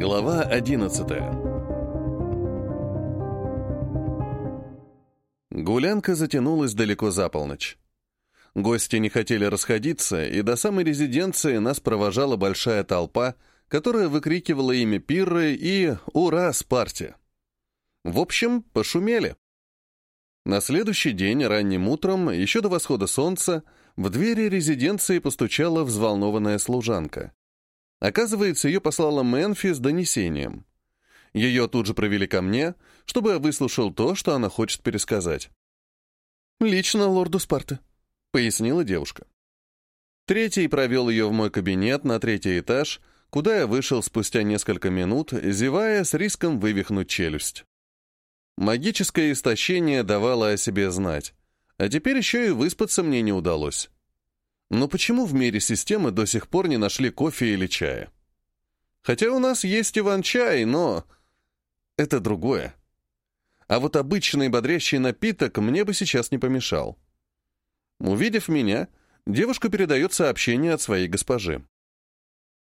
Глава 11 Гулянка затянулась далеко за полночь. Гости не хотели расходиться, и до самой резиденции нас провожала большая толпа, которая выкрикивала имя Пирры и «Ура, Спарте!». В общем, пошумели. На следующий день, ранним утром, еще до восхода солнца, в двери резиденции постучала взволнованная служанка. Оказывается, ее послала Мэнфи с донесением. Ее тут же провели ко мне, чтобы я выслушал то, что она хочет пересказать. «Лично лорду Спарты», — пояснила девушка. Третий провел ее в мой кабинет на третий этаж, куда я вышел спустя несколько минут, зевая с риском вывихнуть челюсть. Магическое истощение давало о себе знать, а теперь еще и выспаться мне не удалось. Но почему в мире системы до сих пор не нашли кофе или чая? Хотя у нас есть Иван-чай, но... Это другое. А вот обычный бодрящий напиток мне бы сейчас не помешал. Увидев меня, девушка передает сообщение от своей госпожи.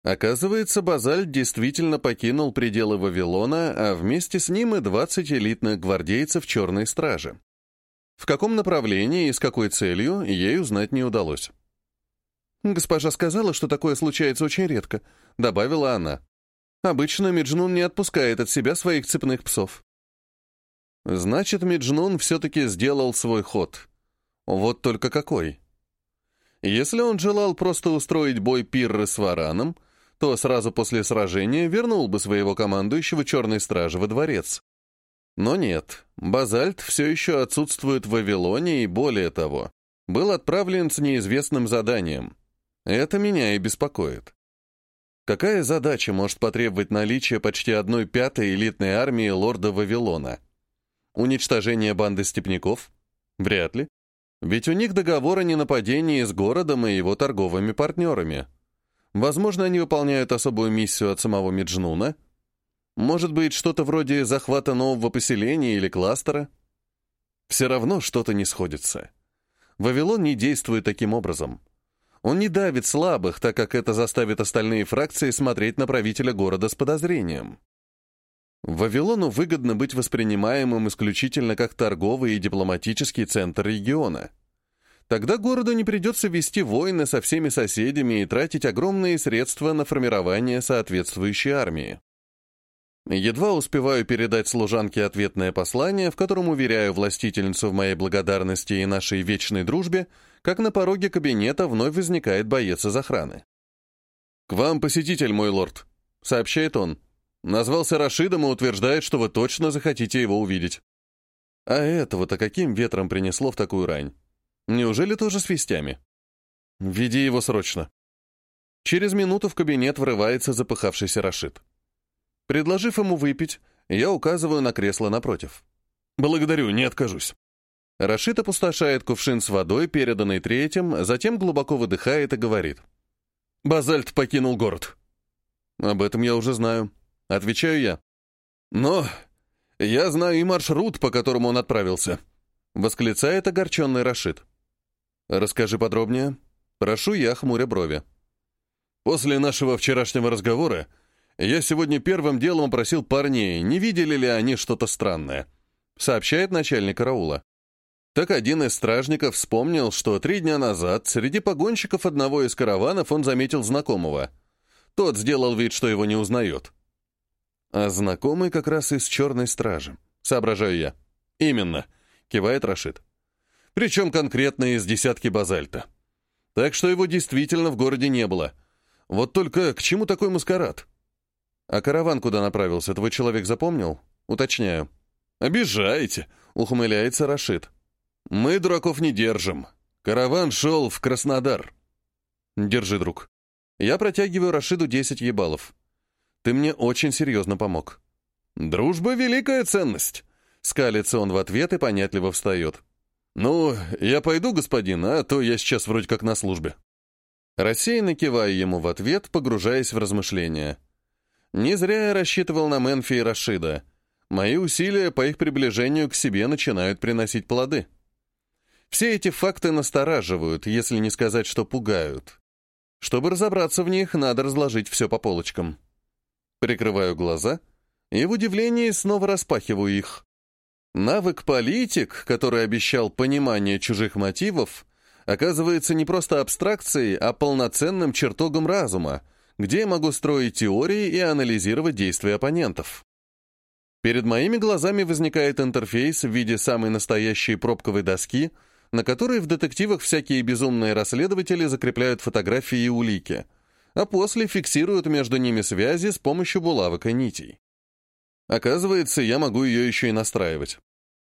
Оказывается, Базальт действительно покинул пределы Вавилона, а вместе с ним и 20 элитных гвардейцев Черной Стражи. В каком направлении и с какой целью, ей узнать не удалось. «Госпожа сказала, что такое случается очень редко», — добавила она. «Обычно Меджнун не отпускает от себя своих цепных псов». Значит, Меджнун все-таки сделал свой ход. Вот только какой. Если он желал просто устроить бой Пирры с Вараном, то сразу после сражения вернул бы своего командующего Черной Стражи во дворец. Но нет, Базальт все еще отсутствует в Вавилоне и, более того, был отправлен с неизвестным заданием — это меня и беспокоит. Какая задача может потребовать наличия почти одной пятой элитной армии лорда Вавилона? Уничтожение банды степняков? Вряд ли. Ведь у них договор о ненападении с городом и его торговыми партнерами. Возможно, они выполняют особую миссию от самого Меджнуна. Может быть, что-то вроде захвата нового поселения или кластера? Все равно что-то не сходится. Вавилон не действует таким образом. Он не давит слабых, так как это заставит остальные фракции смотреть на правителя города с подозрением. Вавилону выгодно быть воспринимаемым исключительно как торговый и дипломатический центр региона. Тогда городу не придется вести войны со всеми соседями и тратить огромные средства на формирование соответствующей армии. Едва успеваю передать служанке ответное послание, в котором уверяю властительницу в моей благодарности и нашей вечной дружбе, как на пороге кабинета вновь возникает боец из охраны. «К вам посетитель, мой лорд», — сообщает он. Назвался Рашидом и утверждает, что вы точно захотите его увидеть. А этого-то каким ветром принесло в такую рань? Неужели тоже с вестями? Веди его срочно. Через минуту в кабинет врывается запыхавшийся Рашид. Предложив ему выпить, я указываю на кресло напротив. «Благодарю, не откажусь». Рашид опустошает кувшин с водой, переданный третьим, затем глубоко выдыхает и говорит. «Базальт покинул город». «Об этом я уже знаю», — отвечаю я. «Но я знаю и маршрут, по которому он отправился», — восклицает огорченный Рашид. «Расскажи подробнее». Прошу я, хмуря брови. «После нашего вчерашнего разговора я сегодня первым делом просил парней, не видели ли они что-то странное», — сообщает начальник караула. Так один из стражников вспомнил, что три дня назад среди погонщиков одного из караванов он заметил знакомого. Тот сделал вид, что его не узнает. А знакомый как раз из черной стражи, соображаю я. Именно, кивает Рашид. Причем конкретно из десятки базальта. Так что его действительно в городе не было. Вот только к чему такой маскарад? А караван куда направился, твой человек запомнил? Уточняю. «Обижаете», — ухмыляется Рашид. «Мы дураков не держим. Караван шел в Краснодар». «Держи, друг. Я протягиваю Рашиду 10 ебалов. Ты мне очень серьезно помог». «Дружба — великая ценность», — скалится он в ответ и понятливо встает. «Ну, я пойду, господин, а то я сейчас вроде как на службе». Рассеянно киваю ему в ответ, погружаясь в размышления. Не зря я рассчитывал на Мэнфи и Рашида. Мои усилия по их приближению к себе начинают приносить плоды. Все эти факты настораживают, если не сказать, что пугают. Чтобы разобраться в них, надо разложить все по полочкам. Прикрываю глаза и в удивлении снова распахиваю их. Навык политик, который обещал понимание чужих мотивов, оказывается не просто абстракцией, а полноценным чертогом разума, где я могу строить теории и анализировать действия оппонентов. Перед моими глазами возникает интерфейс в виде самой настоящей пробковой доски, на которой в детективах всякие безумные расследователи закрепляют фотографии и улики, а после фиксируют между ними связи с помощью булавок и нитей. Оказывается, я могу ее еще и настраивать.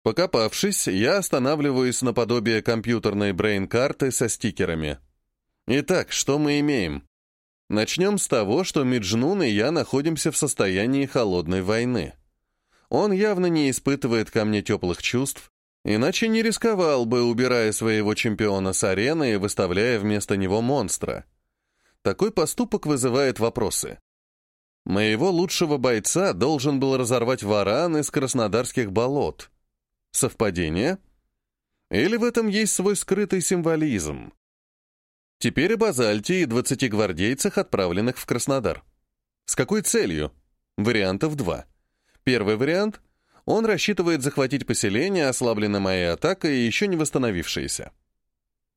Покопавшись, я останавливаюсь наподобие компьютерной брейн-карты со стикерами. Итак, что мы имеем? Начнем с того, что Миджнун и я находимся в состоянии холодной войны. Он явно не испытывает ко мне теплых чувств, иначе не рисковал бы, убирая своего чемпиона с арены и выставляя вместо него монстра. Такой поступок вызывает вопросы. Моего лучшего бойца должен был разорвать варан из краснодарских болот. Совпадение? Или в этом есть свой скрытый символизм? Теперь о базальте и 20 гвардейцах, отправленных в Краснодар. С какой целью? Вариантов два. Первый вариант — он рассчитывает захватить поселение, ослабленное моей атакой и еще не восстановившееся.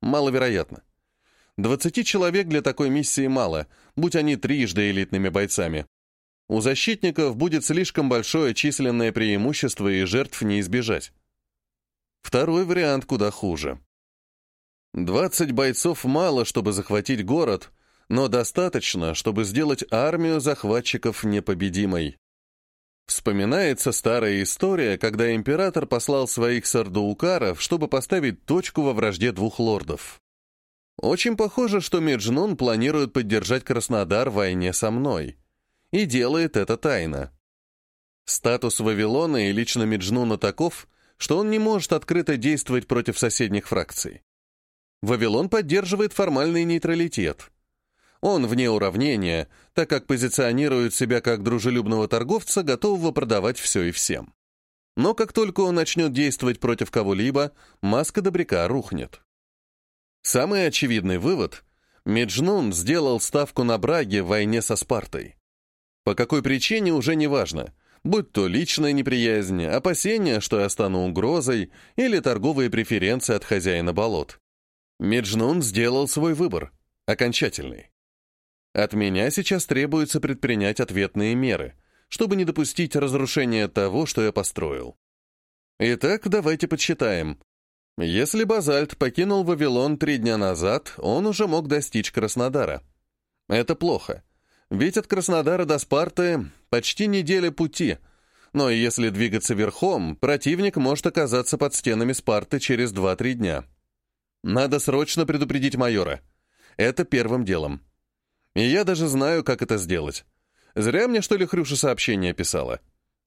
Маловероятно. 20 человек для такой миссии мало, будь они трижды элитными бойцами. У защитников будет слишком большое численное преимущество и жертв не избежать. Второй вариант куда хуже. 20 бойцов мало, чтобы захватить город, но достаточно, чтобы сделать армию захватчиков непобедимой. Вспоминается старая история, когда император послал своих сардуукаров, чтобы поставить точку во вражде двух лордов. Очень похоже, что Меджнун планирует поддержать Краснодар в войне со мной и делает это тайно. Статус Вавилона и лично Меджнуна таков, что он не может открыто действовать против соседних фракций. Вавилон поддерживает формальный нейтралитет. Он вне уравнения, так как позиционирует себя как дружелюбного торговца, готового продавать все и всем. Но как только он начнет действовать против кого-либо, маска добряка рухнет. Самый очевидный вывод – Меджнун сделал ставку на Браге в войне со Спартой. По какой причине уже не важно, будь то личная неприязнь, опасения, что я стану угрозой, или торговые преференции от хозяина болот. Меджнун сделал свой выбор, окончательный. От меня сейчас требуется предпринять ответные меры, чтобы не допустить разрушения того, что я построил. Итак, давайте подсчитаем. Если Базальт покинул Вавилон три дня назад, он уже мог достичь Краснодара. Это плохо. Ведь от Краснодара до Спарты почти неделя пути, но если двигаться верхом, противник может оказаться под стенами Спарты через 2-3 дня. Надо срочно предупредить майора. Это первым делом. И я даже знаю, как это сделать. Зря мне, что ли, Хрюша сообщение писала.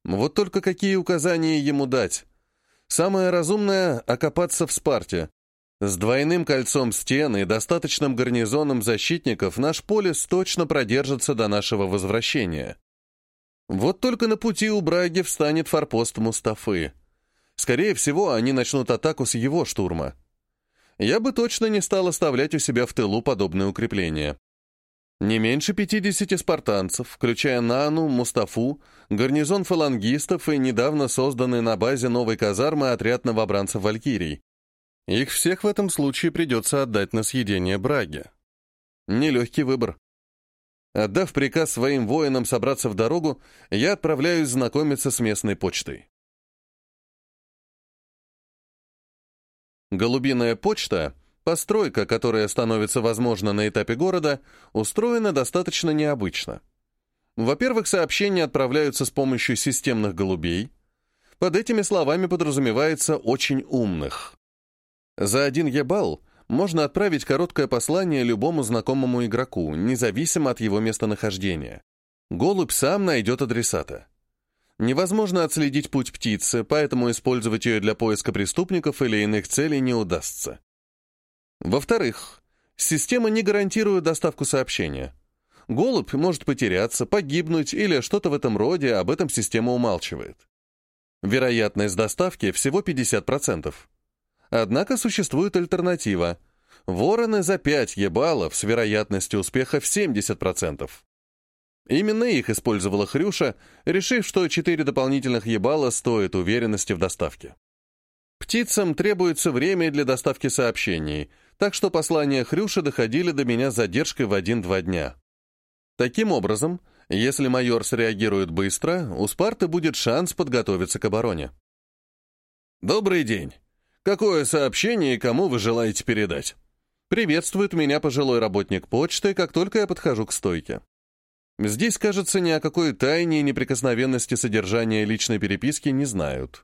Вот только какие указания ему дать? Самое разумное — окопаться в Спарте, с двойным кольцом стен и достаточным гарнизоном защитников наш полис точно продержится до нашего возвращения. Вот только на пути у Браги встанет форпост Мустафы. Скорее всего, они начнут атаку с его штурма. Я бы точно не стал оставлять у себя в тылу подобные укрепления. Не меньше 50 спартанцев, включая Нану, Мустафу, гарнизон фалангистов и недавно созданный на базе новой казармы отряд новобранцев Валькирий. Их всех в этом случае придется отдать на съедение Браге. Нелегкий выбор. Отдав приказ своим воинам собраться в дорогу, я отправляюсь знакомиться с местной почтой. Голубиная почта, постройка, которая становится возможна на этапе города, устроена достаточно необычно. Во-первых, сообщения отправляются с помощью системных голубей. Под этими словами подразумевается «очень умных». За один ебал можно отправить короткое послание любому знакомому игроку, независимо от его местонахождения. Голубь сам найдет адресата. Невозможно отследить путь птицы, поэтому использовать ее для поиска преступников или иных целей не удастся. Во-вторых, система не гарантирует доставку сообщения. Голубь может потеряться, погибнуть или что-то в этом роде, об этом система умалчивает. Вероятность доставки всего 50%. Однако существует альтернатива. Вороны за 5 ебалов с вероятностью успеха в 70%. Именно их использовала Хрюша, решив, что четыре дополнительных ебала стоят уверенности в доставке. Птицам требуется время для доставки сообщений, так что послания Хрюши доходили до меня с задержкой в один-два дня. Таким образом, если майор среагирует быстро, у Спарты будет шанс подготовиться к обороне. «Добрый день. Какое сообщение и кому вы желаете передать?» Приветствует меня пожилой работник почты, как только я подхожу к стойке. Здесь, кажется, ни о какой тайне и неприкосновенности содержания личной переписки не знают.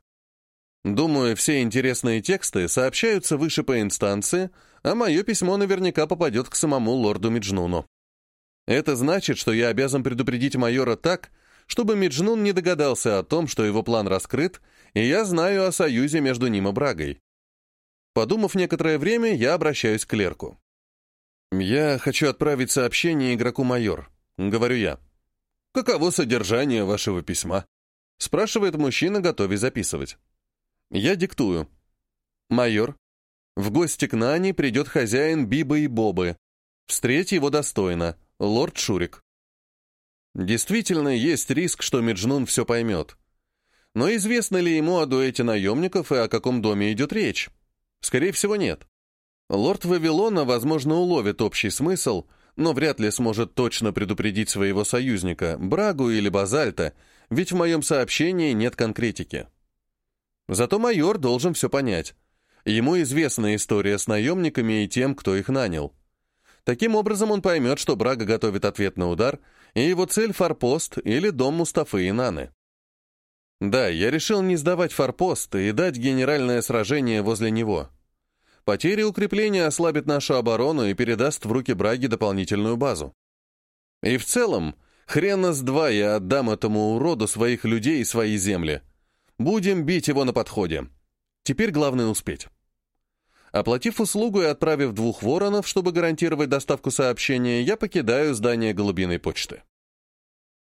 Думаю, все интересные тексты сообщаются выше по инстанции, а мое письмо наверняка попадет к самому лорду Миджнуну. Это значит, что я обязан предупредить майора так, чтобы Миджнун не догадался о том, что его план раскрыт, и я знаю о союзе между ним и Брагой. Подумав некоторое время, я обращаюсь к клерку. «Я хочу отправить сообщение игроку майор», — говорю я. «Каково содержание вашего письма?» — спрашивает мужчина, готовясь записывать. Я диктую. «Майор, в гости к Нани придет хозяин Биба и Бобы. Встреть его достойно, лорд Шурик». Действительно, есть риск, что Меджнун все поймет. Но известно ли ему о дуэте наемников и о каком доме идет речь? Скорее всего, нет. Лорд Вавилона, возможно, уловит общий смысл, но вряд ли сможет точно предупредить своего союзника, Брагу или Базальта, ведь в моем сообщении нет конкретики. Зато майор должен все понять. Ему известна история с наемниками и тем, кто их нанял. Таким образом он поймет, что Брага готовит ответный удар, и его цель — форпост или дом Мустафы и Наны. Да, я решил не сдавать форпост и дать генеральное сражение возле него. Потеря укрепления ослабит нашу оборону и передаст в руки Браги дополнительную базу. И в целом, хрена с два я отдам этому уроду своих людей и свои земли. Будем бить его на подходе. Теперь главное успеть. Оплатив услугу и отправив двух воронов, чтобы гарантировать доставку сообщения, я покидаю здание голубиной почты.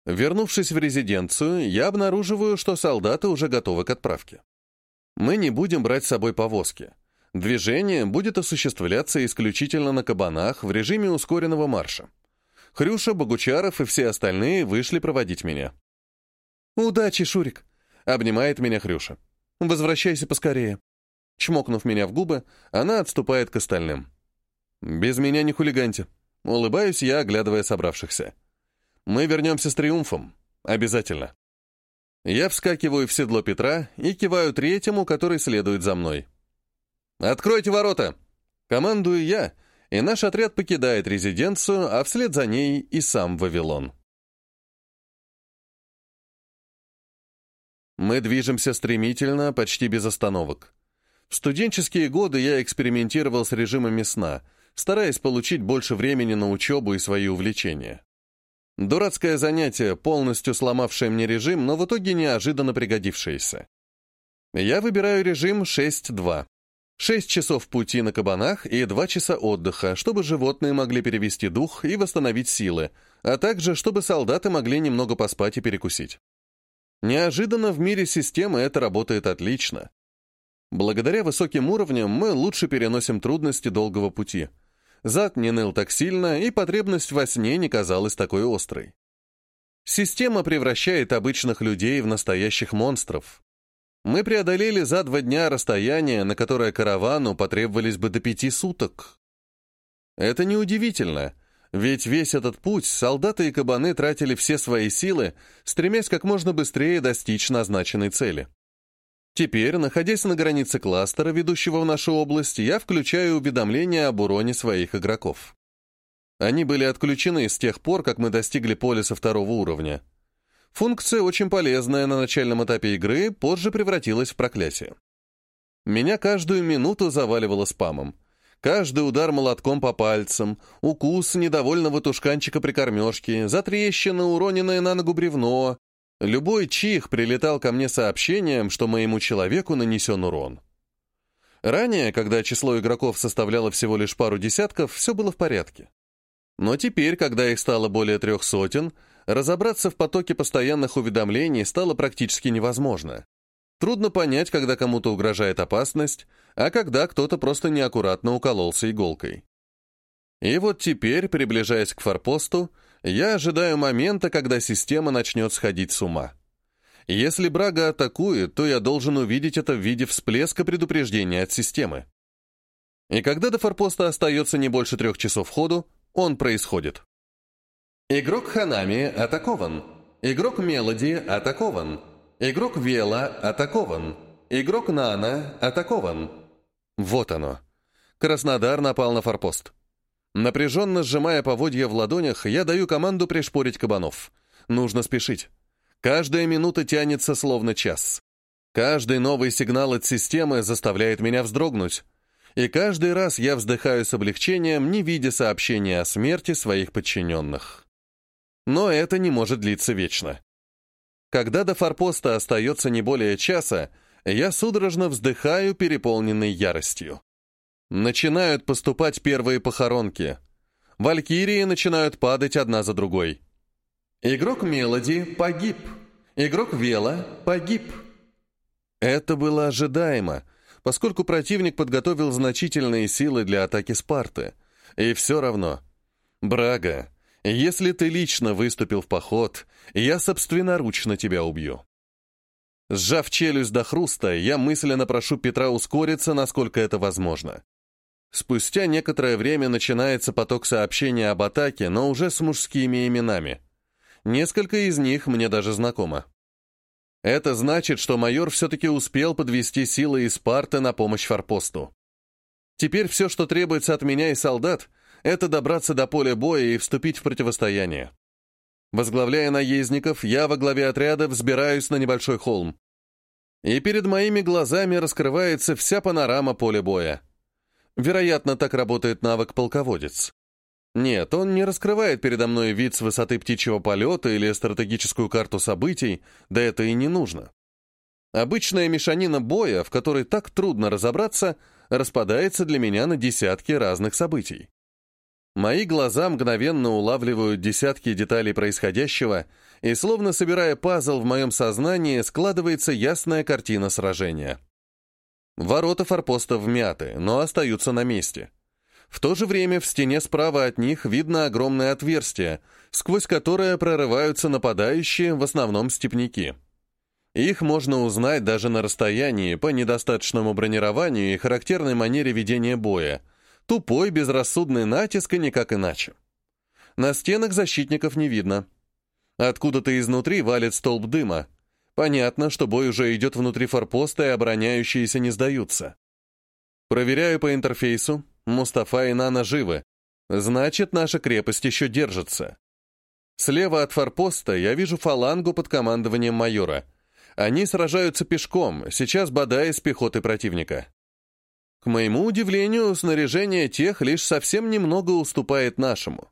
Вернувшись в резиденцию, я обнаруживаю, что солдаты уже готовы к отправке. Мы не будем брать с собой повозки. Движение будет осуществляться исключительно на кабанах в режиме ускоренного марша. Хрюша, Богучаров и все остальные вышли проводить меня. «Удачи, Шурик!» — обнимает меня Хрюша. «Возвращайся поскорее». Чмокнув меня в губы, она отступает к остальным. «Без меня не хулиганьте». Улыбаюсь я, оглядывая собравшихся. Мы вернемся с триумфом. Обязательно. Я вскакиваю в седло Петра и киваю третьему, который следует за мной. «Откройте ворота!» Командую я, и наш отряд покидает резиденцию, а вслед за ней и сам Вавилон. Мы движемся стремительно, почти без остановок. В студенческие годы я экспериментировал с режимами сна, стараясь получить больше времени на учебу и свои увлечения. Дурацкое занятие, полностью сломавшее мне режим, но в итоге неожиданно пригодившееся. Я выбираю режим 6-2. 6 часов пути на кабанах и 2 часа отдыха, чтобы животные могли перевести дух и восстановить силы, а также чтобы солдаты могли немного поспать и перекусить. Неожиданно в мире системы это работает отлично. Благодаря высоким уровням мы лучше переносим трудности долгого пути — зад не ныл так сильно, и потребность во сне не казалась такой острой. Система превращает обычных людей в настоящих монстров. Мы преодолели за два дня расстояние, на которое каравану потребовались бы до пяти суток. Это неудивительно, ведь весь этот путь солдаты и кабаны тратили все свои силы, стремясь как можно быстрее достичь назначенной цели. Теперь, находясь на границе кластера, ведущего в нашу область, я включаю уведомления об уроне своих игроков. Они были отключены с тех пор, как мы достигли полиса второго уровня. Функция, очень полезная на начальном этапе игры, позже превратилась в проклятие. Меня каждую минуту заваливало спамом. Каждый удар молотком по пальцам, укус недовольного тушканчика при кормежке, затрещина, уроненное на ногу бревно, Любой чих прилетал ко мне сообщением, что моему человеку нанесен урон. Ранее, когда число игроков составляло всего лишь пару десятков, все было в порядке. Но теперь, когда их стало более трех сотен, разобраться в потоке постоянных уведомлений стало практически невозможно. Трудно понять, когда кому-то угрожает опасность, а когда кто-то просто неаккуратно укололся иголкой. И вот теперь, приближаясь к форпосту, Я ожидаю момента, когда система начнет сходить с ума. Если Брага атакует, то я должен увидеть это в виде всплеска предупреждения от системы. И когда до форпоста остается не больше трех часов ходу, он происходит. Игрок Ханами атакован. Игрок Мелоди атакован. Игрок Вела атакован. Игрок Нана атакован. Вот оно. Краснодар напал на форпост. Напряженно сжимая поводья в ладонях, я даю команду пришпорить кабанов. Нужно спешить. Каждая минута тянется словно час. Каждый новый сигнал от системы заставляет меня вздрогнуть. И каждый раз я вздыхаю с облегчением, не видя сообщения о смерти своих подчиненных. Но это не может длиться вечно. Когда до форпоста остается не более часа, я судорожно вздыхаю, переполненный яростью. Начинают поступать первые похоронки. Валькирии начинают падать одна за другой. Игрок Мелоди погиб. Игрок Вела погиб. Это было ожидаемо, поскольку противник подготовил значительные силы для атаки Спарты. И все равно. Брага, если ты лично выступил в поход, я собственноручно тебя убью. Сжав челюсть до хруста, я мысленно прошу Петра ускориться, насколько это возможно. Спустя некоторое время начинается поток сообщений об атаке, но уже с мужскими именами. Несколько из них мне даже знакомо. Это значит, что майор все-таки успел подвести силы из Спарты на помощь форпосту. Теперь все, что требуется от меня и солдат, это добраться до поля боя и вступить в противостояние. Возглавляя наездников, я во главе отряда взбираюсь на небольшой холм. И перед моими глазами раскрывается вся панорама поля боя. Вероятно, так работает навык полководец. Нет, он не раскрывает передо мной вид с высоты птичьего полета или стратегическую карту событий, да это и не нужно. Обычная мешанина боя, в которой так трудно разобраться, распадается для меня на десятки разных событий. Мои глаза мгновенно улавливают десятки деталей происходящего, и, словно собирая пазл в моем сознании, складывается ясная картина сражения. Ворота форпоста вмяты, но остаются на месте. В то же время в стене справа от них видно огромное отверстие, сквозь которое прорываются нападающие, в основном степняки. Их можно узнать даже на расстоянии по недостаточному бронированию и характерной манере ведения боя. Тупой, безрассудный натиск и никак иначе. На стенах защитников не видно. Откуда-то изнутри валит столб дыма. Понятно, что бой уже идет внутри форпоста, и обороняющиеся не сдаются. Проверяю по интерфейсу. Мустафа и Нана живы. Значит, наша крепость еще держится. Слева от форпоста я вижу фалангу под командованием майора. Они сражаются пешком, сейчас бодая с пехоты противника. К моему удивлению, снаряжение тех лишь совсем немного уступает нашему.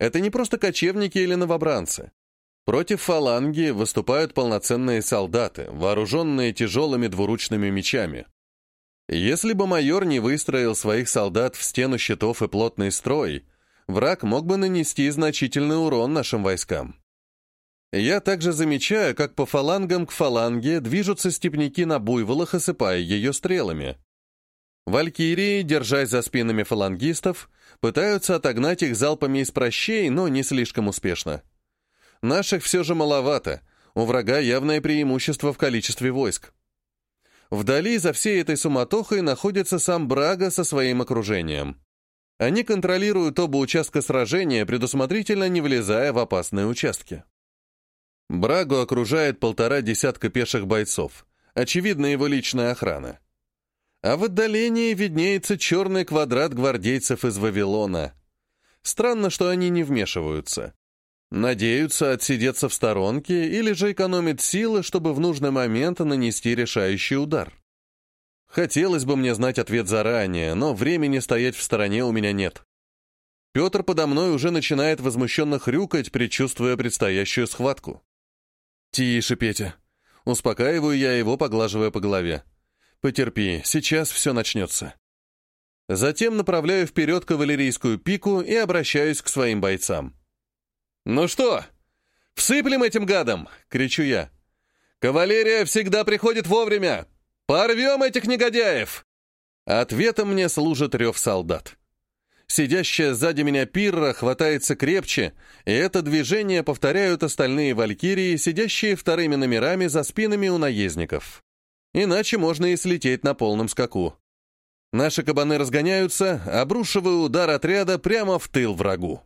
Это не просто кочевники или новобранцы. Против фаланги выступают полноценные солдаты, вооруженные тяжелыми двуручными мечами. Если бы майор не выстроил своих солдат в стену щитов и плотный строй, враг мог бы нанести значительный урон нашим войскам. Я также замечаю, как по фалангам к фаланге движутся степняки на буйволах, осыпая ее стрелами. Валькирии, держась за спинами фалангистов, пытаются отогнать их залпами из прощей, но не слишком успешно. Наших все же маловато, у врага явное преимущество в количестве войск. Вдали за всей этой суматохой находится сам Брага со своим окружением. Они контролируют оба участка сражения, предусмотрительно не влезая в опасные участки. Брагу окружает полтора десятка пеших бойцов. Очевидно, его личная охрана. А в отдалении виднеется черный квадрат гвардейцев из Вавилона. Странно, что они не вмешиваются. Надеются отсидеться в сторонке или же экономить силы, чтобы в нужный момент нанести решающий удар. Хотелось бы мне знать ответ заранее, но времени стоять в стороне у меня нет. Петр подо мной уже начинает возмущенно хрюкать, предчувствуя предстоящую схватку. «Тише, Петя». Успокаиваю я его, поглаживая по голове. «Потерпи, сейчас все начнется». Затем направляю вперед кавалерийскую пику и обращаюсь к своим бойцам. «Ну что, всыплем этим гадам!» — кричу я. «Кавалерия всегда приходит вовремя! Порвем этих негодяев!» Ответом мне служит рев солдат. Сидящая сзади меня пирра хватается крепче, и это движение повторяют остальные валькирии, сидящие вторыми номерами за спинами у наездников. Иначе можно и слететь на полном скаку. Наши кабаны разгоняются, обрушивая удар отряда прямо в тыл врагу.